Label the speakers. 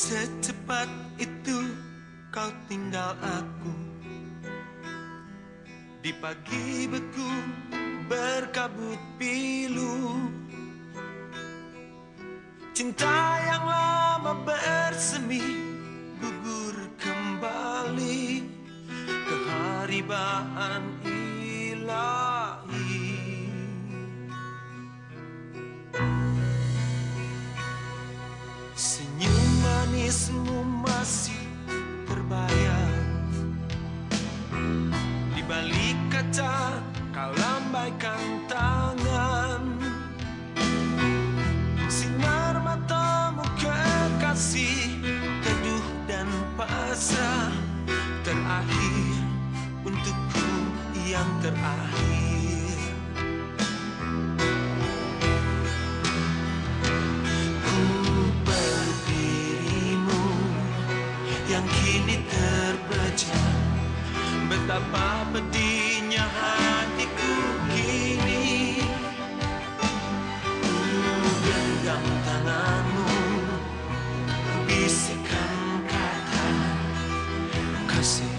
Speaker 1: Secepat itu kau tinggal aku. Di pagi beku berkabut pilu. Cinta yang lama bersemi gugur kembali. Keharibaan ini terbaca Betapa pedihnya hatiku kini. Ku genggam tanganmu Bisikan kata kasih